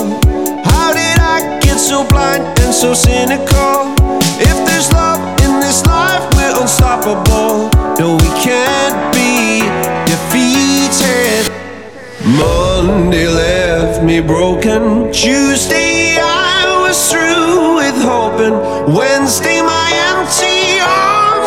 How did I get so blind and so cynical? If there's love in this life, we're unstoppable. No, we can't be defeated. Monday left me broken. Tuesday, I was through with hoping. Wednesday,